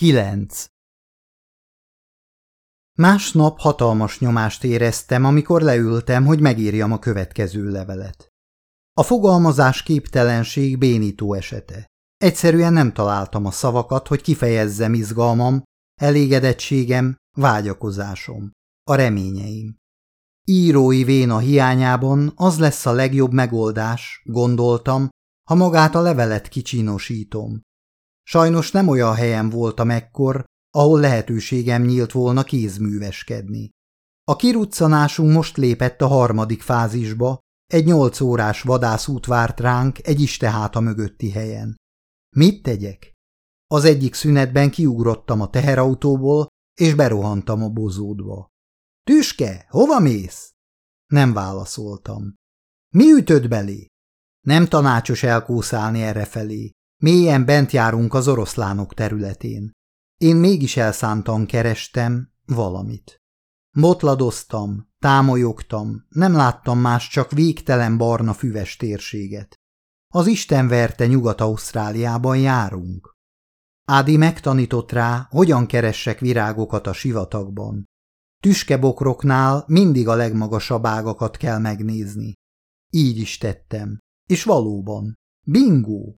9. Másnap hatalmas nyomást éreztem, amikor leültem, hogy megírjam a következő levelet. A fogalmazás képtelenség bénító esete. Egyszerűen nem találtam a szavakat, hogy kifejezzem izgalmam, elégedettségem, vágyakozásom, a reményeim. Írói véna hiányában az lesz a legjobb megoldás, gondoltam, ha magát a levelet kicsinosítom. Sajnos nem olyan helyen voltam ekkor, ahol lehetőségem nyílt volna kézműveskedni. A kiruccanásunk most lépett a harmadik fázisba, egy nyolc órás vadászút várt ránk egy isteháta mögötti helyen. Mit tegyek? Az egyik szünetben kiugrottam a teherautóból, és berohantam a bozódba. – Tüske, hova mész? Nem válaszoltam. – Mi ütött belé? Nem tanácsos elkószálni errefelé. Mélyen bent járunk az oroszlánok területén. Én mégis elszántan kerestem valamit. Botladoztam, támolyogtam, nem láttam más, csak végtelen barna füves térséget. Az Isten verte Nyugat-Ausztráliában járunk. Ádi megtanított rá, hogyan keressek virágokat a sivatagban. Tüskebokroknál mindig a legmagasabb ágakat kell megnézni. Így is tettem. És valóban, bingó!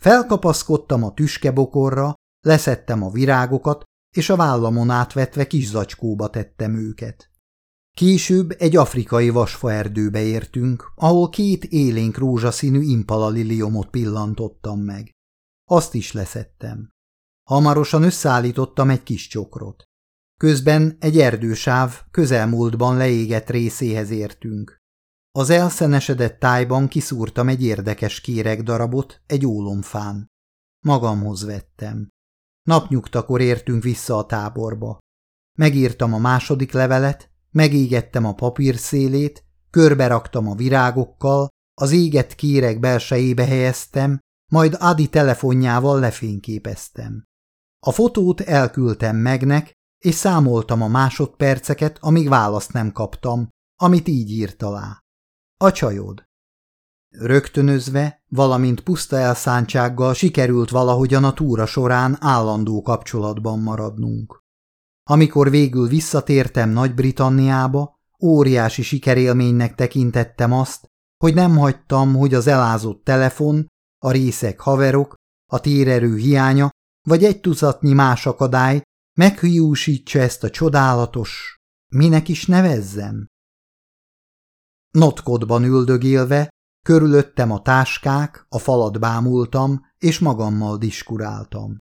Felkapaszkodtam a tüskebokorra, leszettem a virágokat, és a vállamon átvetve kis zacskóba tettem őket. Később egy afrikai vasfaerdőbe értünk, ahol két élénk rózsaszínű impala liliomot pillantottam meg. Azt is leszettem. Hamarosan összeállítottam egy kis csokrot. Közben egy erdősáv közelmúltban leégett részéhez értünk. Az elszenesedett tájban kiszúrtam egy érdekes darabot egy ólomfán. Magamhoz vettem. Napnyugtakor értünk vissza a táborba. Megírtam a második levelet, megégettem a papír szélét, körberaktam a virágokkal, az égett kérek belsejébe helyeztem, majd Adi telefonjával lefényképeztem. A fotót elküldtem megnek, és számoltam a másodperceket, amíg választ nem kaptam, amit így írt alá. A csajod. Rögtönözve, valamint puszta elszántsággal sikerült valahogyan a túra során állandó kapcsolatban maradnunk. Amikor végül visszatértem Nagy-Britanniába, óriási sikerélménynek tekintettem azt, hogy nem hagytam, hogy az elázott telefon, a részek haverok, a térerő hiánya vagy egy tucatnyi más akadály meghiúsítsa ezt a csodálatos, minek is nevezzem. Notkodban üldögélve, körülöttem a táskák, a falat bámultam, és magammal diskuráltam.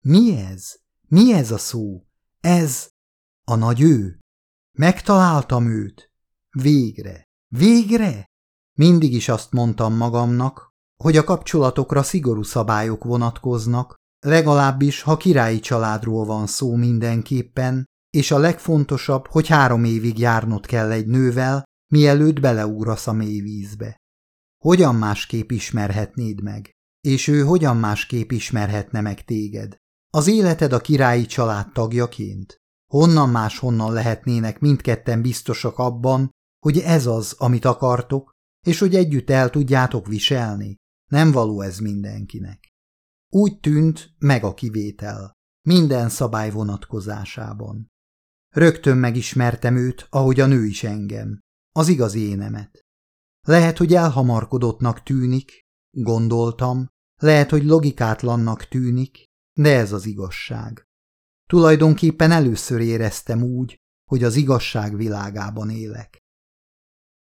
Mi ez? Mi ez a szó? Ez a nagy ő? Megtaláltam őt. Végre. Végre? Mindig is azt mondtam magamnak, hogy a kapcsolatokra szigorú szabályok vonatkoznak, legalábbis ha királyi családról van szó mindenképpen, és a legfontosabb, hogy három évig járnod kell egy nővel, mielőtt beleugrasz a mély vízbe. Hogyan másképp ismerhetnéd meg? És ő hogyan másképp ismerhetne meg téged? Az életed a királyi család tagjaként? Honnan máshonnan lehetnének mindketten biztosak abban, hogy ez az, amit akartok, és hogy együtt el tudjátok viselni? Nem való ez mindenkinek. Úgy tűnt meg a kivétel, minden szabály vonatkozásában. Rögtön megismertem őt, ahogy a nő is engem az igazi énemet. Lehet, hogy elhamarkodottnak tűnik, gondoltam, lehet, hogy logikátlannak tűnik, de ez az igazság. Tulajdonképpen először éreztem úgy, hogy az igazság világában élek.